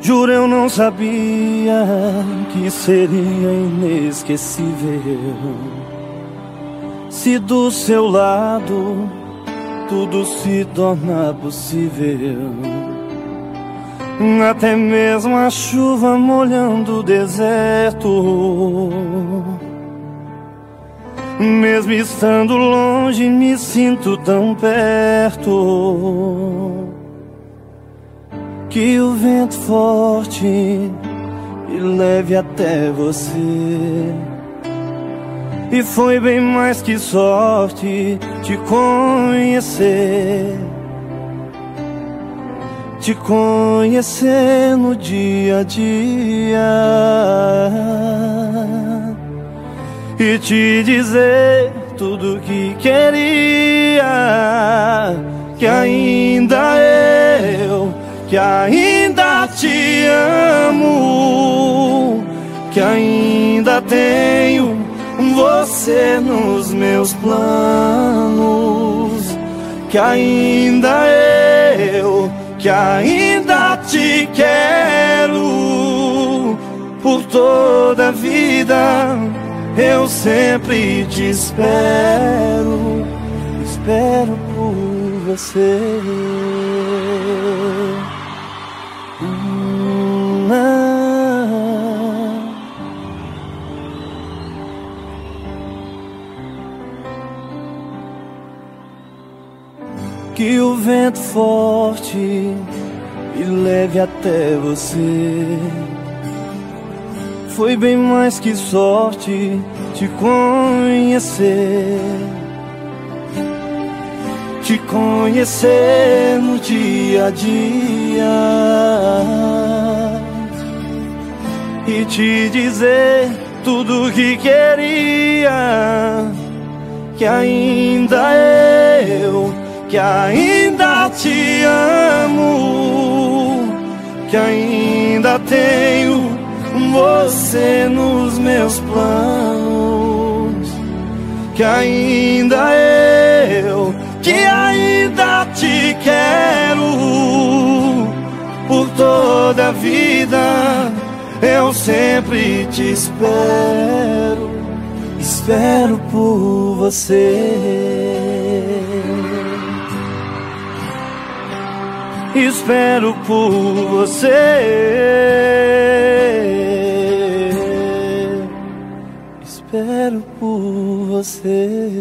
Juro eu não sabia que seria inesquecível. Se do seu lado tudo se torna possível. Até mesmo a chuva molhando o deserto. Mesmo estando longe, me sinto tão perto. Que o vento forte me leve até você. E foi bem mais que sorte te conhecer. Te conhecer no dia a dia e te dizer tudo que queria. Que ainda te amo, que ainda tenho você nos meus planos. Que ainda eu, que ainda te quero por toda a vida eu sempre te espero, espero por você. Que o vento forte me leve até você foi bem mais que sorte te conhecer. Te conhecer no dia a dia e te dizer tudo que queria. Que ainda eu, que ainda te amo, que ainda tenho você nos meus planos. Que ainda eu, que ainda te quero por toda a vida. Eu sempre te espero, espero por você. Espero por você. Espero por você.